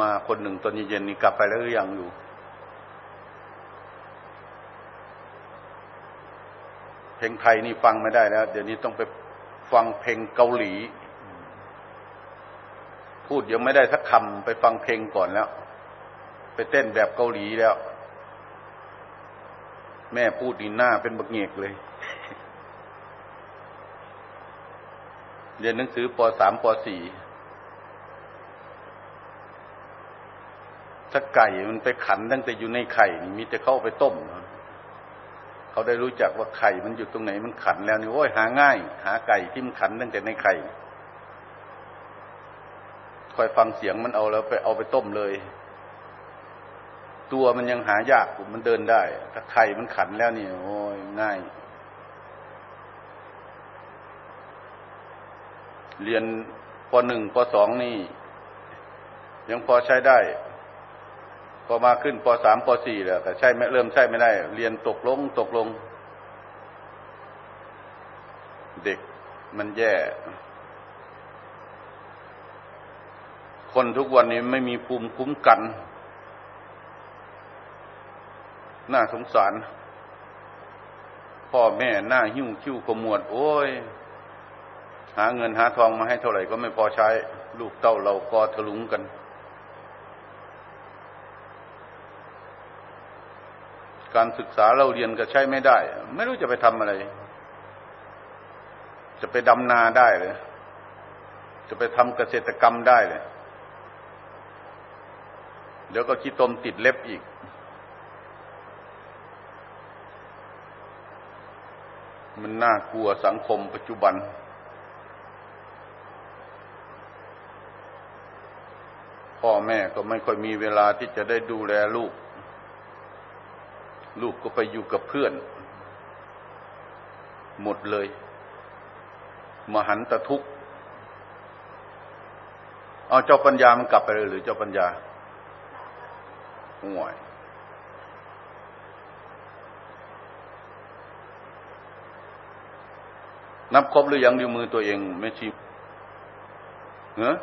มาคนหนึ่งตอนเย็นๆนี่กลับไปแล้วหรือยังอยู่ เพลงไทยนี่ฟังไม่ได้แล้ว เดี๋ยวนี้ต้องไปฟังเพลงเกาหลี พูดยังไม่ได้สักคำไปฟังเพลงก่อนแล้ว ไปเต้นแบบเกาหลีแล้ว แม่พูดดีหน้าเป็นบักเงกเลยเรียนหนังสือปสามปสี่ ถ้าไก่มันไปขันตั้งแต่อยู่ในไข่มีแต่เข้าไปต้มเขาได้รู้จักว่าไข่มันอยู่ตรงไหนมันขันแล้วนี่โอ้ยหาง่าย หาไก่ที่มันขันตั้งแต่ในไข่คอยฟังเสียงมันเอาแล้วไปเอาไปต้มเลย ตัวมันยังหายากมันเดินได้ ถ้าไข่มันขันแล้วนี่โอ้ยง่าย เรียนปหนึ่งปสองนี่ ยังพอใช้ได้ พอมาขึ้นปสามปสี่แล้วแต่ใช่ไม่เริ่มใช่ไม่ได้ เรียนตกลงตกลง เด็กมันแย่ คนทุกวันนี้ไม่มีภูมิคุ้มกัน น่าสงสาร พ่อแม่หน้าหิ้วคิ้วขมวด โอ้ย หาเงินหาทองมาให้เท่าไหร่ก็ไม่พอใช้ ลูกเต้าเราก็ทะลุงกัน การศึกษาเราเรียนก็ใช้ไม่ได้ ไม่รู้จะไปทำอะไร จะไปดำนาได้เลย จะไปทำเกษตรกรรมได้เลย เดี๋ยวก็ขี้ตมติดเล็บอีก มันน่ากลัวสังคมปัจจุบันพ่อแม่ก็ไม่ค่อยมีเวลาที่จะได้ดูแลลูก ลูกก็ไปอยู่กับเพื่อน หมดเลย มหันตทุกข์เอาเจ้าปัญญามันกลับไปเลยหรือเจ้าปัญญาห่วยนับครบหรือยังดูมือตัวเองไม่ชีเนอะ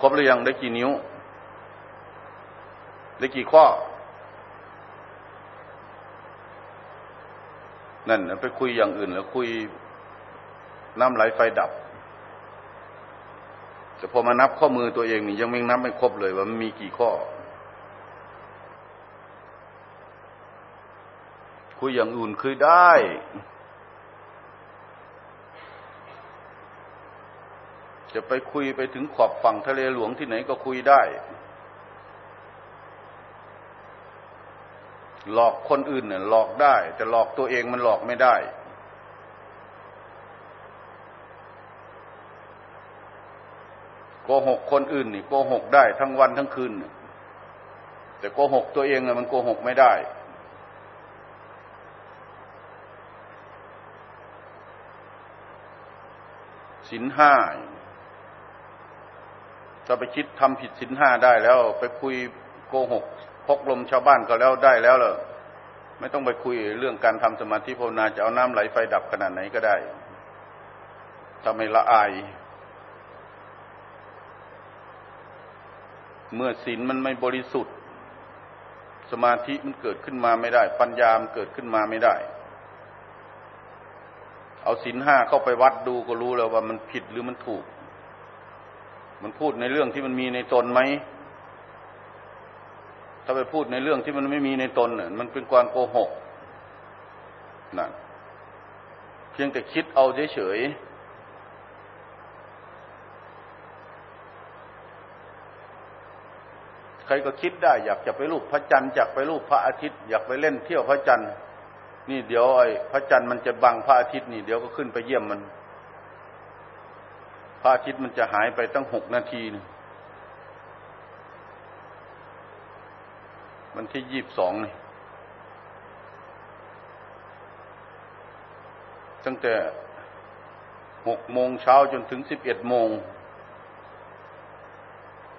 ครบหรือยังได้กี่นิ้ว ได้กี่ข้อ นั่นไปคุยอย่างอื่น แล้วคุยน้ำไหลไฟดับ แต่พอมานับข้อมือตัวเองนี่ยังไม่นับไม่ครบเลยว่ามันมีกี่ข้อ คุยอย่างอื่นคือได้จะไปคุยไปถึงขอบฝั่งทะเลหลวงที่ไหนก็คุยได้ หลอกคนอื่นเนี่ยหลอกได้ แต่หลอกตัวเองมันหลอกไม่ได้ โกหกคนอื่นนี่โกหกได้ทั้งวันทั้งคืนแต่โกหกตัวเองเน่มันโกหกไม่ได้สินห้าถ้าไปคิดทำผิดสินห้าได้แล้ว ไปคุยโกหก พกลมชาวบ้านก็แล้วได้แล้วเหรอไม่ต้องไปคุยเรื่องการทำสมาธิภาวนาจะเอาน้ำไหลไฟดับขนาดไหนก็ได้ทำให้ละอาย เมื่อศีลมันไม่บริสุทธิ์ สมาธิมันเกิดขึ้นมาไม่ได้ ปัญญามันเกิดขึ้นมาไม่ได้ เอาศีลห้าเข้าไปวัดดูก็รู้แล้วว่ามันผิดหรือมันถูก มันพูดในเรื่องที่มันมีในตนไหม ถ้าไปพูดในเรื่องที่มันไม่มีในตนเนี่ยมันเป็นการโกหกนั่นเพียงแต่คิดเอาเฉยๆใครก็คิดได้ อยากจะไปรูปพระจันทร์อยากไปรูปพระอาทิตย์ อยากไปเล่นเที่ยวพระจันทร์นี่เดี๋ยวไอ้พระจันทร์มันจะบังพระอาทิตย์นี่เดี๋ยวก็ขึ้นไปเยี่ยมมัน พระอาทิตย์มันจะหายไปตั้งหกนาทีนึง วันที่ยี่บสองนี่ตั้งแต่หกโมงเช้าจนถึงสิบเอ็ดโมง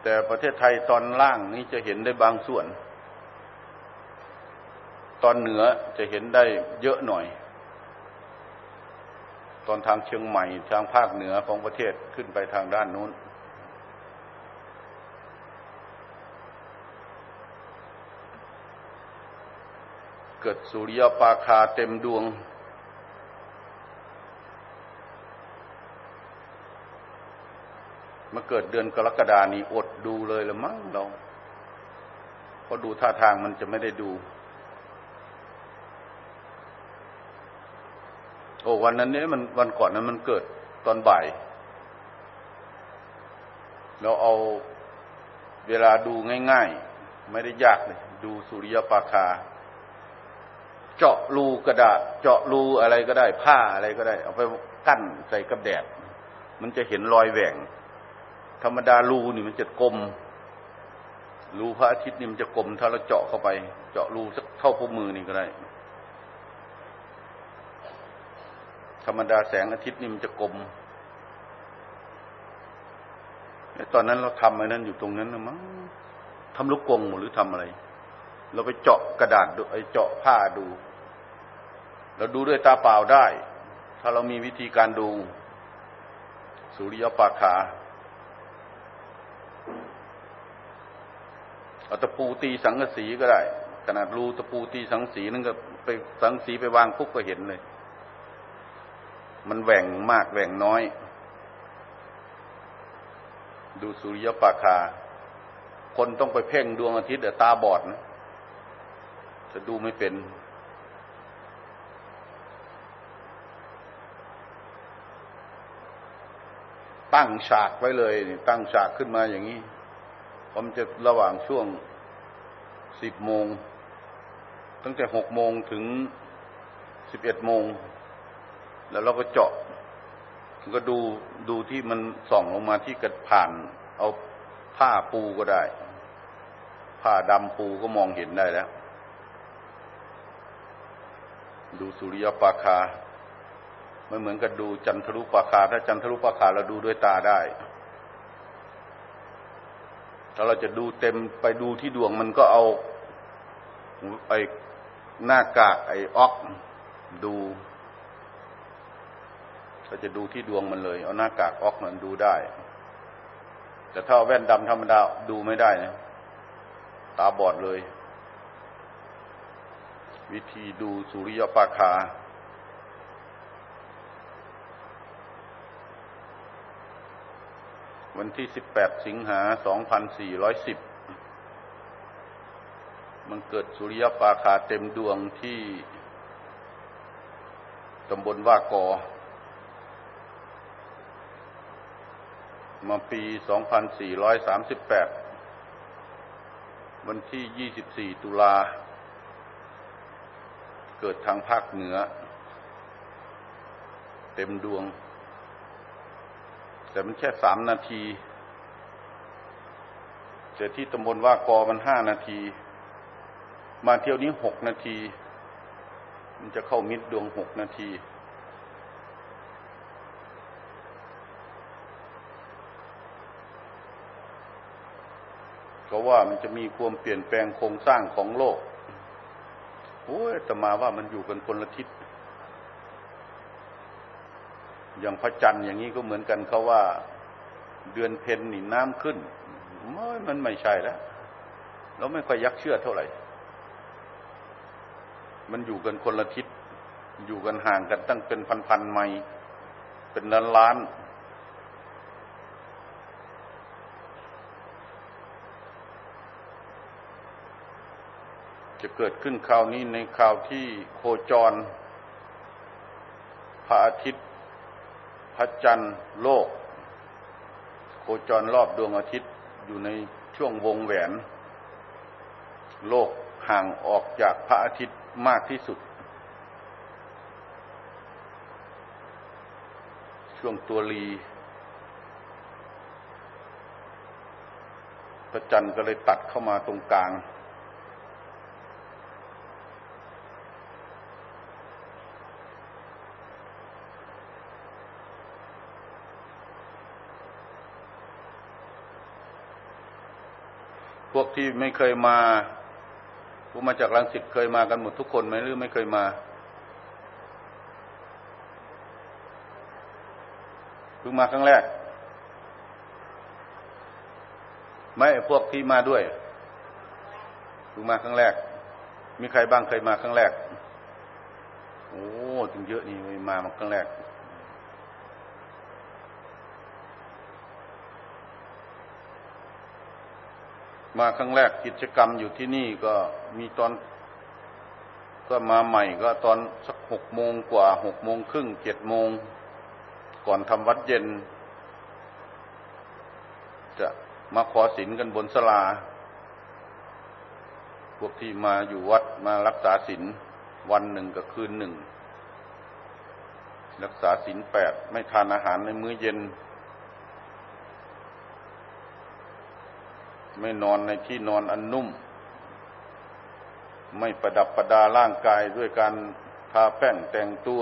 แต่ประเทศไทยตอนล่างนี้จะเห็นได้บางส่วน ตอนเหนือจะเห็นได้เยอะหน่อย ตอนทางเชียงใหม่ทางภาคเหนือของประเทศขึ้นไปทางด้านนู้น เกิดสุริยปาคาเต็มดวง มาเกิดเดือนกรกฎานี้อดดูเลยละมั้งเราเพราะดูท่าทางมันจะไม่ได้ดู โอ้วันนั้นเนี่ยมันวันก่อนนั้นมันเกิดตอนบ่าย เราเอาเวลาดูง่าย ๆ ไม่ได้ยากเลย ดูสุริยปาคา เจาะรูกระดาษ เจาะรูอะไรก็ได้ ผ้าอะไรก็ได้ เอาไปกั้นใส่กับแดด มันจะเห็นรอยแหว่ง ธรรมดารูนี่มันจะกลม รูพระอาทิตย์นี่มันจะกลม ถ้าเราเจาะเข้าไป เจาะรูสักเท่าพวมือนี่ก็ได้ ธรรมดาแสงอาทิตย์นี่มันจะกลมตอนนั้นเราทำอะไรนั้นอยู่ตรงนั้นนะมั้งทำลูกกงหรือทำอะไร เราไปเจาะกระดาษดูไอเจาะผ้าดู เราดูด้วยตาเปล่าได้ ถ้าเรามีวิธีการดู สุริยปาคาเอาตะปูตีสังกสีก็ได้ ขนาดรูตะปูตีสังสีนั่นก็ไปสังสีไปวางปุ๊บก็เห็นเลย มันแหว่งมากแหว่งน้อย ดูสุริยปาคา คนต้องไปเพ่งดวงอาทิตย์แต่ตาบอดนะจะดูไม่เป็น ตั้งฉากไว้เลยตั้งฉากขึ้นมาอย่างนี้ ผมจะระหว่างช่วงสิบโมง ตั้งแต่หกโมงถึงสิบเอ็ดโมง แล้วเราก็เจาะก็ดูดูที่มันส่องลงมาที่กระผ่าน เอาผ้าปูก็ได้ ผ้าดำปูก็มองเห็นได้แล้ว ดูสุริยปาคา ไม่เหมือนกับดูจันทรุปาคาถ้าจันทรุปาคาเราดูด้วยตาได้ถ้าเราจะดูเต็มไปดูที่ดวงมันก็เอาไอ้หน้ากากไอ้ออกดูเราจะดูที่ดวงมันเลย เอาหน้ากากออกมันดูได้ แต่ถ้าแว่นดำธรรมดาดูไม่ได้นะตาบอดเลย วิธีดูสุริยปาคา วันที่สิบแปดสิงหาสองพันสี่ร้อยสิบมันเกิดสุริยปาคาเต็มดวงที่ตำบลว่ากอ มาปี 2438 วันที่ 24 ตุลา เกิดทางภาคเหนือ เต็มดวง แต่มันแค่สามนาที แต่ที่ตำบลว่ากอมันห้านาที มาเที่ยวนี้หกนาที มันจะเข้ามิดดวงหกนาที ก็ว่ามันจะมีความเปลี่ยนแปลงโครงสร้างของโลกโอ้ยแต่มาว่ามันอยู่กันคนละทิศ อย่างพระจันทร์อย่างนี้ก็เหมือนกันเขาว่าเดือนเพนนี่น้ำขึ้นมันไม่ใช่แล้วเราไม่ค่อยยักเชื่อเท่าไหร่ มันอยู่กันคนละทิศอยู่กันห่างกันตั้งเป็นพันๆไมล์เป็นล้านล้านจะเกิดขึ้นคราวนี้ในคราวที่โคจรพระอาทิตย์ ระจันทร์โลก โคจรรอบดวงอาทิตย์อยู่ในช่วงวงแหวน โลกห่างออกจากพระอาทิตย์มากที่สุด ช่วงตัวรีพระจันทร์ก็เลยตัดเข้ามาตรงกลาง วกที่ไม่เคยมาพวกมาจากลังสิตเคยมากันหมดทุกคนไหมหรือไม่เคยมาเพิ่งมาครั้งแรก ไม่พวกที่มาด้วยเพิ่งมาครั้งแรก มีใครบ้างเคยมาครั้งแรก โอ้ถึงเยอะนี่มามาครั้งแรก มาครั้งแรกกิจกรรมอยู่ที่นี่ก็มีตอนก็มาใหม่ก็ตอนสักหกโมงกว่าหกโมงครึ่งเจ็ดโมง ก่อนทำวัดเย็น จะมาขอศีลกันบนสลา พวกที่มาอยู่วัดมารักษาศีลวันหนึ่งกับคืนหนึ่ง รักษาศีลแปดไม่ทานอาหารในมื้อเย็น ไม่นอนในที่นอนอันนุ่ม ไม่ประดับประดาร่างกายด้วยการทาแป้งแต่งตัว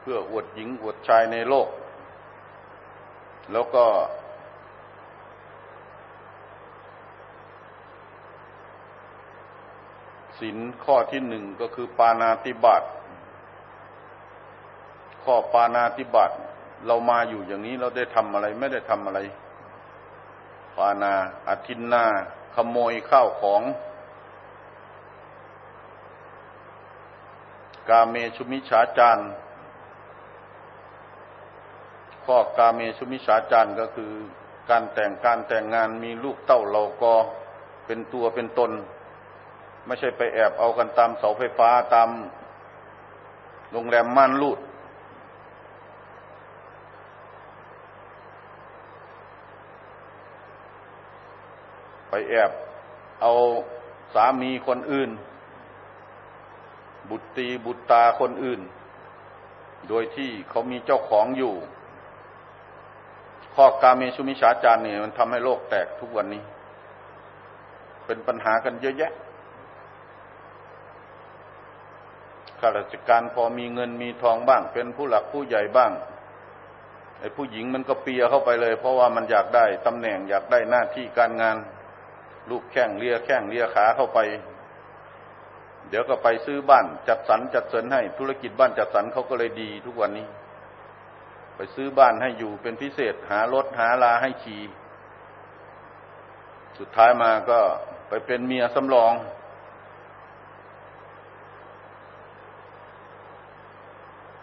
เพื่ออวดหญิงอวดชายในโลก แล้วก็ศีลข้อที่หนึ่งก็คือปานาติบาตข้อปานาติบาตเรามาอยู่อย่างนี้เราได้ทำอะไร ไม่ได้ทำอะไร ปานาอธินนา ขโมยข้าวของ กาเมชุมิฉาจารข้อกาเมชุมิฉาจารก็คือการแต่งการแต่งงานมีลูกเต้าเราก็เป็นตัวเป็นตน ไม่ใช่ไปแอบเอากันตามเสาไฟฟ้าตามโรงแรมม่านรูด ไปแอบเอาสามีคนอื่น บุตรีบุตรตาคนอื่น โดยที่เขามีเจ้าของอยู่ข้อกาเมชุมิชาจารเนี่ยมันทำให้โลกแตกทุกวันนี้ เป็นปัญหากันเยอะแยะข้าราชการพอมีเงินมีทองบ้าง เป็นผู้หลักผู้ใหญ่บ้างไอ้ผู้หญิงมันก็เปียเข้าไปเลย เพราะว่ามันอยากได้ตำแหน่งอยากได้หน้าที่การงาน ลูกแข้งเลียแข้งเลียขาเข้าไป เดี๋ยวก็ไปซื้อบ้านจัดสรรจัดสรรให้ธุรกิจบ้านจัดสรรเขาก็เลยดีทุกวันนี้ ไปซื้อบ้านให้อยู่เป็นพิเศษหารถหาลาให้ขี่สุดท้ายมาก็ไปเป็นเมียสำรอง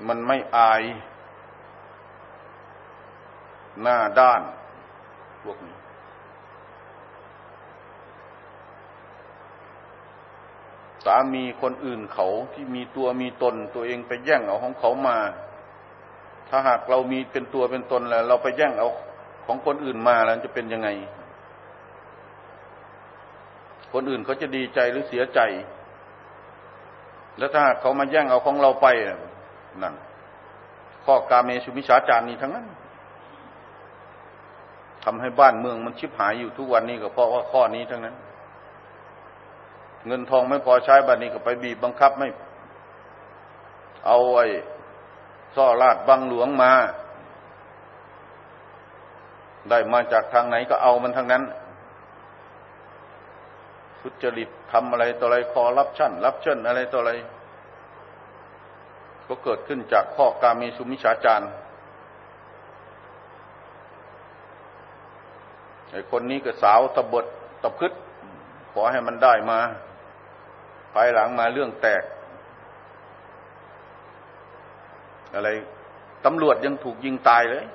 มันไม่อาย หน้าด้านพวกนี้ามีคนอื่นเขาที่มีตัวมีตน ตัวเองไปแย่งเอาของเขามา ถ้าหากเรามีเป็นตัวเป็นตนแล้ว เราไปแย่งเอาของคนอื่นมาแล้วจะเป็นยังไง คนอื่นเขาจะดีใจหรือเสียใจ แล้วถ้าเขามาแย่งเอาของเราไปนั่นข้อกาเมสุมิชาจารนี้ทั้งนั้นทำให้บ้านเมืองมันชิบหายอยู่ทุกวันนี้ก็เพราะว่าข้อนี้ทั้งนั้น เงินทองไม่พอใช้บัดนี้ก็ไปบีบบังคับไม่ เอาไอ้ซ่อลาดบังหลวงมา ได้มาจากทางไหนก็เอามันทั้งนั้นสุจริตทำอะไรต่ออะไรคอรับชั่น รับเชิญอะไรต่ออะไร ก็เกิดขึ้นจากข้อการมีสุมิชาจารไอ้คนนี้ก็สาวตะบดตะพึดขอให้มันได้มา ภายหลังมาเรื่องแตก อะไรตำรวจยังถูกยิงตายเลย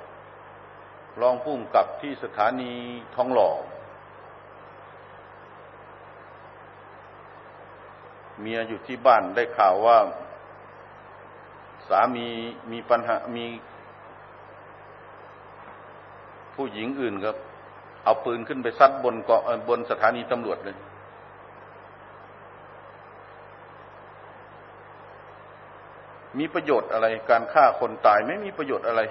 รองผู้กำกับที่สถานีทองหล่อ เมียอยู่ที่บ้านได้ข่าวว่า สามีมีปัญหามีผู้หญิงอื่นก็เอาปืนขึ้นไปซัดบนเกาะบนสถานีตำรวจเลย มีประโยชน์อะไร การฆ่าคนตายไม่มีประโยชน์อะไร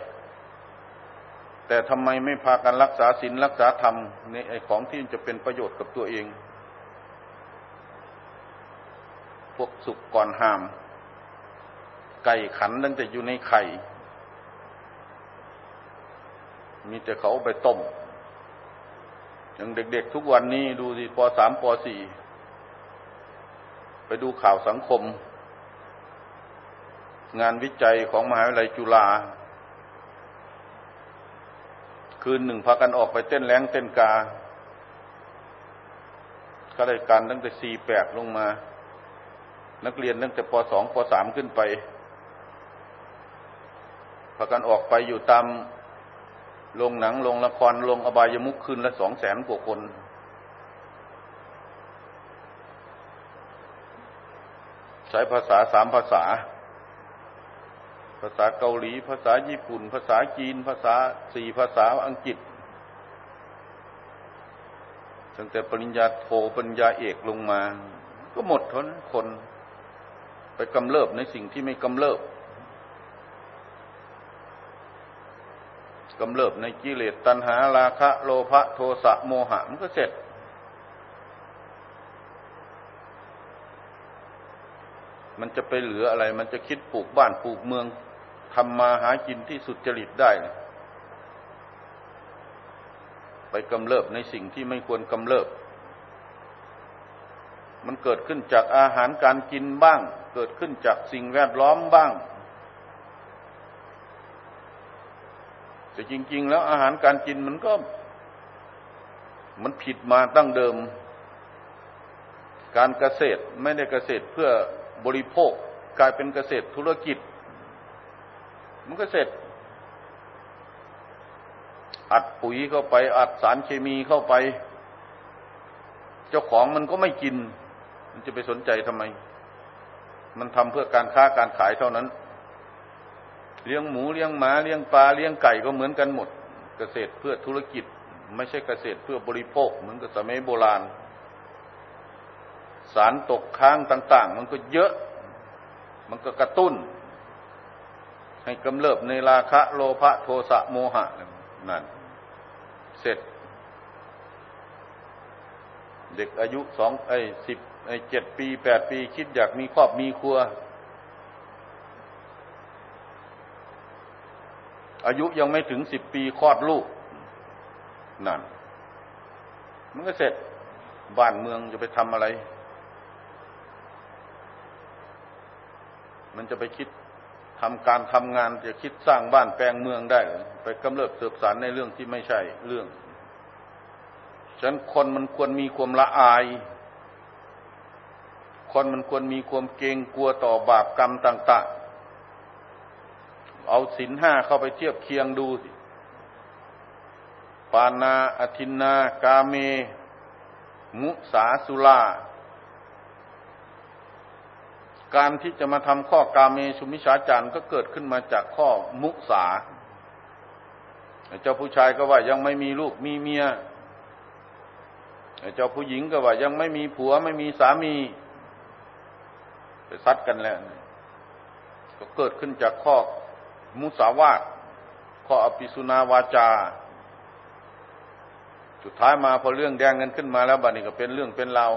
แต่ทำไมไม่พากันรักษาศีลรักษาธรรมในไอ้ของที่จะเป็นประโยชน์กับตัวเอง พวกสุกก่อนห้าม ไก่ขันตั้งแต่อยู่ในไข่ มีแต่เขาไปต้มอย่างเด็กๆทุกวันนี้ดูสิปสามปสี่ไปดูข่าวสังคม งานวิจัยของมหาวิทยาลัยจุฬาคืนหนึ่งพากันออกไปเต้นแรงเต้นกาข้าราชการตั้งแต่สี่แปดลงมา นักเรียนตั้งแต่ป .2 ป .3 ขึ้นไปพากันออกไปอยู่ตามโรงหนังโรงละครโรงอบายมุขคืนละสองแสนกว่าคน ใช้ภาษาสามภาษา ภาษาเกาหลี ภาษาญี่ปุ่น ภาษาจีน ภาษาสี่ภาษาอังกฤษ ตั้งแต่ปริญญาโทปริญญาเอกลงมา ก็หมดทนคนไปกำเริบในสิ่งที่ไม่กำเริบกำเริบในกิเลสตัณหาราคะ โลภะโทสะโมหะมันก็เสร็จ มันจะไปเหลืออะไร มันจะคิดปลูกบ้านปลูกเมือง ทำมาหากินที่สุดจริตได้ ไปกำเริบในสิ่งที่ไม่ควรกำเริบ มันเกิดขึ้นจากอาหารการกินบ้าง เกิดขึ้นจากสิ่งแวดล้อมบ้าง แต่จริง ๆ แล้วอาหารการกินมันก็ มันผิดมาตั้งเดิม การเกษตรไม่ได้เกษตรเพื่อบริโภคกลายเป็นเกษตรธุรกิจ มันก็เสร็จ อัดปุ๋ยเข้าไป อัดสารเคมีเข้าไป เจ้าของมันก็ไม่กิน มันจะไปสนใจทำไม มันทำเพื่อการค้าการขายเท่านั้น เลี้ยงหมูเลี้ยงหมาเลี้ยงปลาเลี้ยงไก่ก็เหมือนกันหมด เกษตรเพื่อธุรกิจ ไม่ใช่เกษตรเพื่อบริโภค เหมือนกับสมัยโบราณ สารตกค้างต่าง ๆ มันก็เยอะ มันก็กระตุ้น ให้กำเริบในราคะโลภะโทสะโมหะนั่นเสร็จ เด็กอายุสองไอ้สิบไอ้เจ็ดปีแปดปีคิดอยากมีครอบมีครัว อายุยังไม่ถึงสิบปีคลอดลูก นั่น มันก็เสร็จบ้านเมืองจะไปทำอะไร มันจะไปคิด ทำการทำงานจะคิดสร้างบ้านแปลงเมืองได้ไปกำเริบเสืบสารในเรื่องที่ไม่ใช่เรื่องฉันคนมันควรมีความละอาย คนมันควรมีความเกรงกลัวต่อบาปกรรมต่าง ๆ เอาสินห้าเข้าไปเทียบเคียงดูสิ ปานาอธินนา กาเม มุสาสุลา การที่จะมาทำข้อกาเมชุมิชาจารก็เกิดขึ้นมาจากข้อมุสาเจ้าผู้ชายก็ว่ายังไม่มีลูกมีเมียเจ้าผู้หญิงก็ว่ายังไม่มีผัวไม่มีสามี ไปซัดกันแล้วก็เกิดขึ้นจากข้อมุสาวาทข้ออภิสุนาวาจา สุดท้ายมาพอเรื่องแดงเงินขึ้นมาแล้วบัดนี้ก็เป็นเรื่องเป็นราว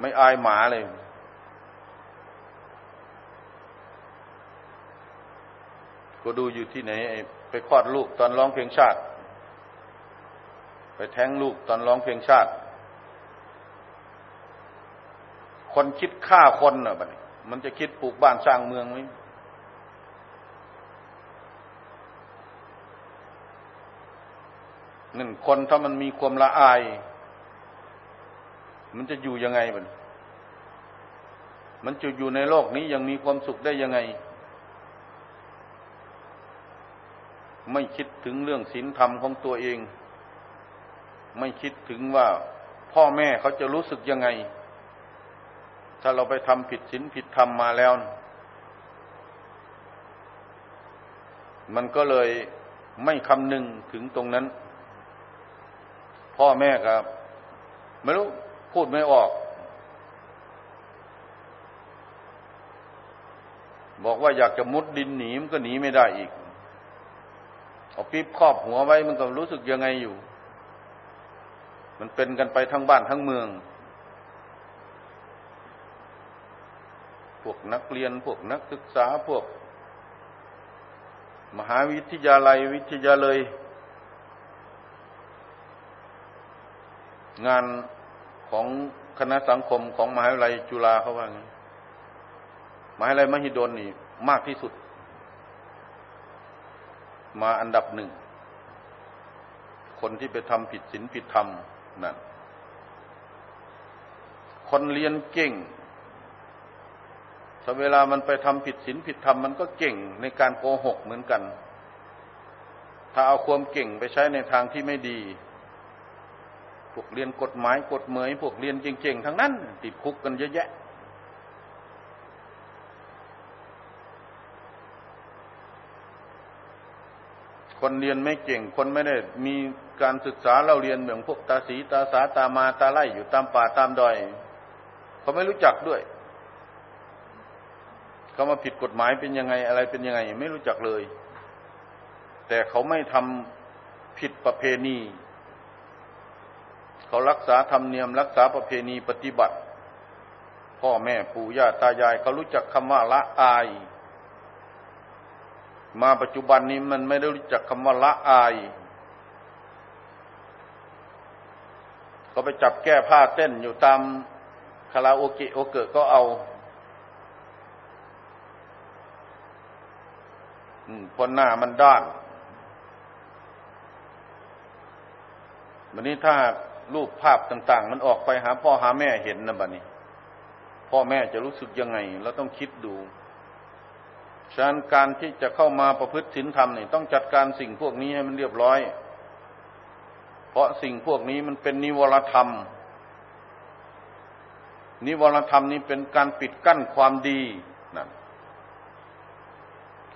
ไม่อายหมาเลย ก็ดูอยู่ที่ไหนไปคลอดลูกตอนร้องเพลงชาติ ไปแท้งลูกตอนร้องเพลงชาติ คนคิดฆ่าคนน่ะบัดนี้มันจะคิดปลูกบ้านสร้างเมืองไหมนั่นคนถ้ามันมีความละอาย มันจะอยู่ยังไงมันมันจะอยู่ในโลกนี้ยังมีความสุขได้ยังไง ไม่คิดถึงเรื่องศีลธรรมของตัวเอง ไม่คิดถึงว่าพ่อแม่เขาจะรู้สึกยังไง ถ้าเราไปทำผิดศีลผิดธรรมมาแล้ว มันก็เลยไม่คำนึงถึงตรงนั้น พ่อแม่ครับ ไม่รู้พูดไม่ออก บอกว่าอยากจะมุดดินหนีมันก็หนีไม่ได้อีก เอาปี๊บครอบหัวไว้มันก็รู้สึกยังไงอยู่ มันเป็นกันไปทั้งบ้านทั้งเมือง พวกนักเรียนพวกนักศึกษาพวก มหาวิทยาลัยวิทยาเลย งานของคณะสังคมของมหาวิทยาลัยจุฬาเขาว่าไงมหาวิทยาลัยมหิดลนี่มากที่สุด มาอันดับหนึ่ง คนที่ไปทำผิดศีลผิดธรรมนั่นคนเรียนเก่งถ้าเวลามันไปทำผิดศีลผิดธรรมมันก็เก่งในการโกหกเหมือนกัน ถ้าเอาความเก่งไปใช้ในทางที่ไม่ดี พวกเรียนกฎหมายกฎเหมยพวกเรียนเก่งๆทั้งนั้น ติดคุกกันเยอะแยะ คนเรียนไม่เก่ง คนไม่ได้มีการศึกษาเราเรียนเหมือนพวกตาสีตาสาตามาตาไล่อยู่ตามป่าตามดอย เขาไม่รู้จักด้วย เขามาผิดกฎหมายเป็นยังไงอะไรเป็นยังไง ไม่รู้จักเลย แต่เขาไม่ทำผิดประเพณี เขารักษาธรรมเนียม รักษาประเพณีปฏิบัติ พ่อแม่ปู่ย่าตายาย เขารู้จักคำว่าละอาย มาปัจจุบันนี้มันไม่ได้รู้จักคำว่าละอาย ก็ไปจับแก้ผ้าเต้นอยู่ตามคาราโอเกะโอเกะก็เอาพนหน้ามันด้าน วันนี้ถ้ารูปภาพต่าง ๆ มันออกไปหาพ่อหาแม่เห็นนะบัดนี้ พ่อแม่จะรู้สึกยังไง เราต้องคิดดู ฉะนั้นการที่จะเข้ามาประพฤติศีลธรรมนี่ต้องจัดการสิ่งพวกนี้ให้มันเรียบร้อย เพราะสิ่งพวกนี้มันเป็นนิวรธรรม นิวรธรรมนี้เป็นการปิดกั้นความดีนั่น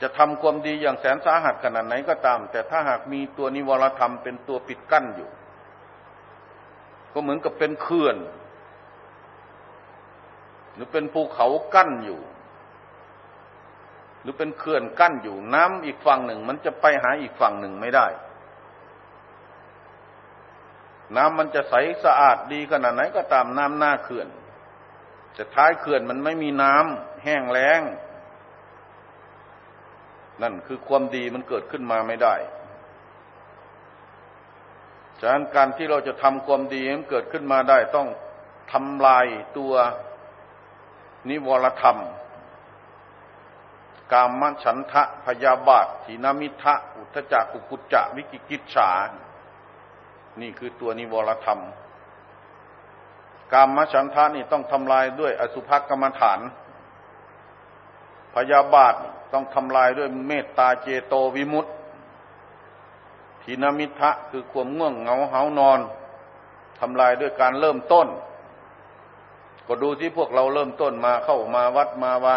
จะทำความดีอย่างแสนสาหัสขนาดไหนก็ตาม แต่ถ้าหากมีตัวนิวรธรรมเป็นตัวปิดกั้นอยู่ ก็เหมือนกับเป็นเขื่อน หรือเป็นภูเขากั้นอยู่ หรือเป็นเขื่อนกั้นอยู่น้ำอีกฝั่งหนึ่ง มันจะไปหาอีกฝั่งหนึ่งไม่ได้ น้ำมันจะใสสะอาดดีขนาดไหนก็ตามน้ำหน้าเขื่อนแต่ท้ายเขื่อนมันไม่มีน้ำแห้งแล้ง นั่นคือความดีมันเกิดขึ้นมาไม่ได้ฉะนั้นการที่เราจะทำความดีมันเกิดขึ้นมาได้ ต้องทำลายตัวนิวรธรรม กามฉันทะพยาบาทถีนามิทะอุทจักกุกุจจะวิกิกิจฉา นี่คือตัวนิวรธรรม กามฉันทะนี่ต้องทำลายด้วยอสุภกรรมฐาน พยาบาทต้องทำลายด้วยเมตตาเจโตวิมุตติทีนมิทะคือความง่วงเหงาเหานอนทำลายด้วยการเริ่มต้น ก็ดูที่พวกเราเริ่มต้นมาเข้ามาวัดมาว่า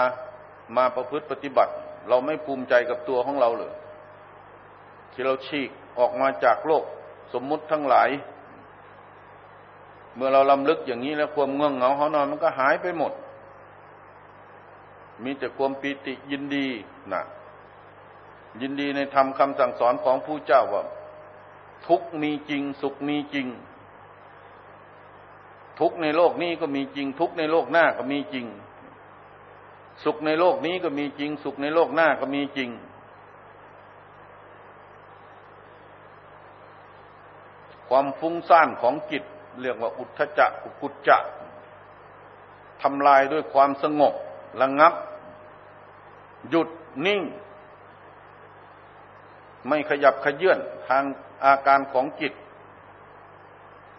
มาประพฤติปฏิบัติ เราไม่ภูมิใจกับตัวของเราเลยที่เราฉีกออกมาจากโลก สมมุติทั้งหลาย เมื่อเราลำลึกอย่างนี้แล้วความง่วงเหงาเขานอนมันก็หายไปหมด มีแต่ความปีติยินดีนะยินดีในธรรมคำสั่งสอนของผู้เจ้าว่า ทุกมีจริง สุขมีจริง ทุกในโลกนี้ก็มีจริง ทุกในโลกหน้าก็มีจริง สุขในโลกนี้ก็มีจริง สุขในโลกหน้าก็มีจริง ความฟุ้งซ่านของจิตเรียกว่าอุทธจักกุจจะทำลายด้วยความสงบระงับ หยุดนิ่ง ไม่ขยับขยื่นทางอาการของจิต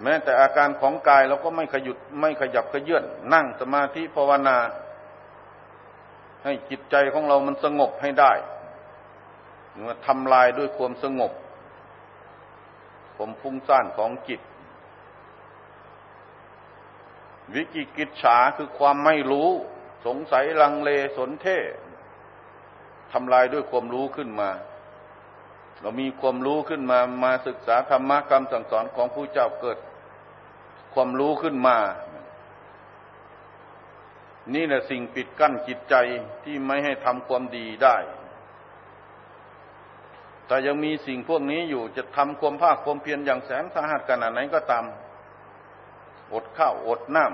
แม้แต่อาการของกายเราก็ไม่ขยุดไม่ขยับขยื่นนั่งสมาธิภาวนา ให้จิตใจของเรามันสงบให้ได้มาทำลายด้วยความสงบผมฟุ้งซ่านของจิต วิกิกิจฉาคือความไม่รู้ สงสัยลังเลสนเท่ทำลายด้วยความรู้ขึ้นมา เรามีความรู้ขึ้นมามาศึกษาธรรมะคำสั่งสอนของผู้เจ้าเกิด ความรู้ขึ้นมา นี่แหละสิ่งปิดกั้นจิตใจที่ไม่ให้ทำความดีได้ แต่ยังมีสิ่งพวกนี้อยู่จะทำความภาคความเพียรอย่างแสนสาหัสขนาดไหนก็ตาม อดข้าวอดน้ำ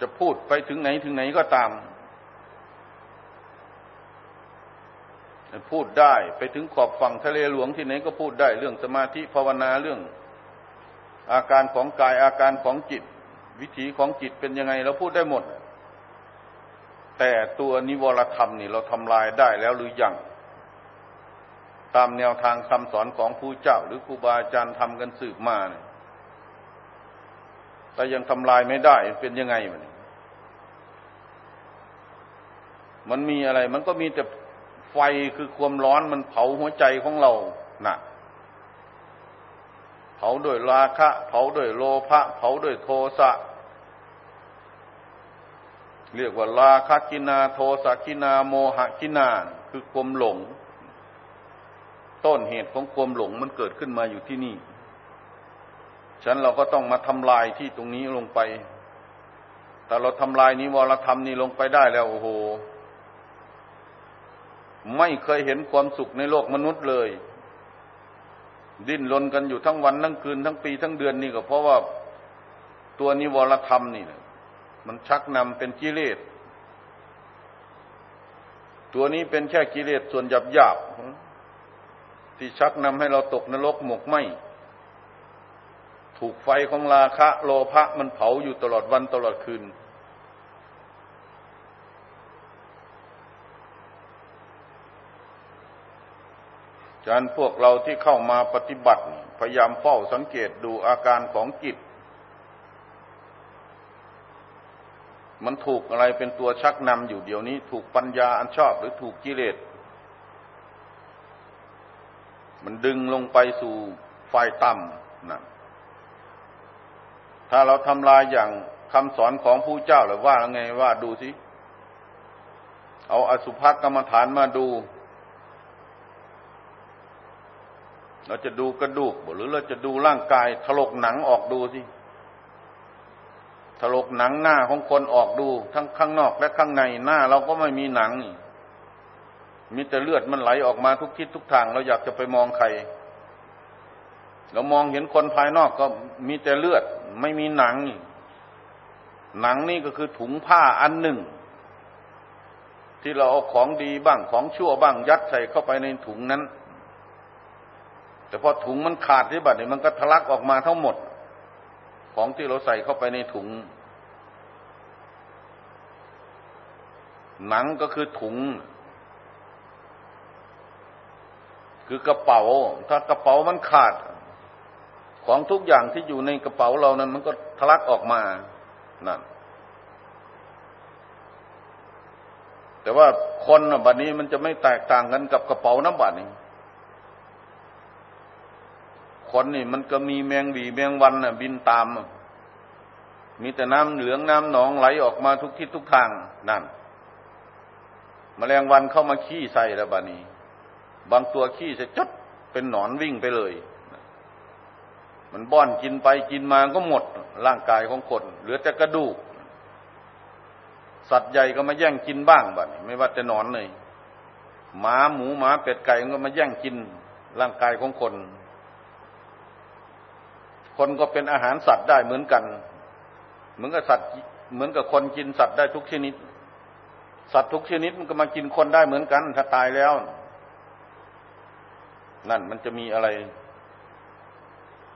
จะพูดไปถึงไหนถึงไหนก็ตาม พูดได้ไปถึงขอบฝั่งทะเลหลวงที่ไหนก็พูดได้เรื่องสมาธิภาวนาเรื่อง อาการของกายอาการของจิต วิถีของจิตเป็นยังไงเราพูดได้หมด แต่ตัวนิวรธรรมนี่เราทำลายได้แล้วหรือยังตามแนวทางคำสอนของผู้เจ้า หรือครูบาอาจารย์ทำกันสืบมาเนี่ยแต่ยังทำลายไม่ได้เป็นยังไงมันมันมีอะไร มันก็มีแต่ไฟคือความร้อนมันเผาหัวใจของเรานะ่ะ ผาด้วยราคะ เผาด้วยโลภะเผาด้วยโทสะเรียกว่าราคะกินาโทสะกินาโมหะกินาคือความหลง ต้นเหตุของความหลงมันเกิดขึ้นมาอยู่ที่นี่ฉันเราก็ต้องมาทำลายที่ตรงนี้ลงไป แต่เราทำลายนี้วรธรรมนี้ลงไปได้แล้วโอ้โห ไม่เคยเห็นความสุขในโลกมนุษย์เลย ดิ้นรนกันอยู่ทั้งวันทั้งคืนทั้งปีทั้งเดือนนี่ก็เพราะว่าตัวนิวรธรรมนี่มันชักนำเป็นกิเลสตัวนี้เป็นแค่กิเลสส่วนหยาบหยาบที่ชักนำให้เราตกนรกหมกไหมถูกไฟของราคะ โลภะมันเผาอยู่ตลอดวันตลอดคืน ฉะนั้นพวกเราที่เข้ามาปฏิบัติ พยายามเฝ้าสังเกตดูอาการของจิต มันถูกอะไรเป็นตัวชักนำอยู่เดี๋ยวนี้ ถูกปัญญาอันชอบหรือถูกกิเลส มันดึงลงไปสู่ไฟต่ำนะถ้าเราทำลายอย่างคำสอนของผู้เจ้าหรือว่าไงว่าดูสิ เอาอสุภกรรมฐานมาดู เราจะดูกระดูกหรือเราจะดูร่างกาย ถลกหนังออกดูสิถลกหนังหน้าของคนออกดู ทั้งข้างนอกและข้างในหน้า เราก็ไม่มีหนังมีแต่เลือดมันไหลออกมาทุกทิศทุกทาง เราอยากจะไปมองใคร เรามองเห็นคนภายนอกก็มีแต่เลือด ไม่มีหนัง หนังนี่ก็คือถุงผ้าอันหนึ่ง ที่เราเอาของดีบ้างของชั่วบ้างยัดใส่เข้าไปในถุงนั้น แต่พอถุงมันขาดที่บัดนี้มันก็ทะลักออกมาทั้งหมด ของที่เราใส่เข้าไปในถุง หนังก็คือถุง คือกระเป๋า ถ้ากระเป๋ามันขาด ของทุกอย่างที่อยู่ในกระเป๋าเรานั้น มันก็ทะลักออกมานั่นแต่ว่าคนบัดนี้มันจะไม่แตกต่างกันกับกระเป๋าน้ำบัดนี้ คนนี่ มันก็มีแมงวีแมงวันน่ะ บินตาม มีแต่น้ำเหลืองน้ำหนองไหลออกมาทุกทิศทุกทางนั่นมแมลงวันเข้ามาขี้ใส่แล้วบานี้ บางตัวขี้จะจดเป็นหนอนวิ่งไปเลย มันบ้อนกินไปกินมาก็หมด ร่างกายของคนเหลือแต่กระดูก สัตว์ใหญ่ก็มาแย่งกินบ้างบัดนี้ไม่ว่าจะหนอนเลยหมาหมูหมาเป็ดไก่ก็มาแย่งกินร่างกายของคน คนก็เป็นอาหารสัตว์ได้เหมือนกัน เหมือนกับสัตว์เหมือนกับคนกินสัตว์ได้ทุกชนิด สัตว์ทุกชนิดมันก็มากินคนได้เหมือนกัน ถ้าตายแล้ว นั่นมันจะมีอะไร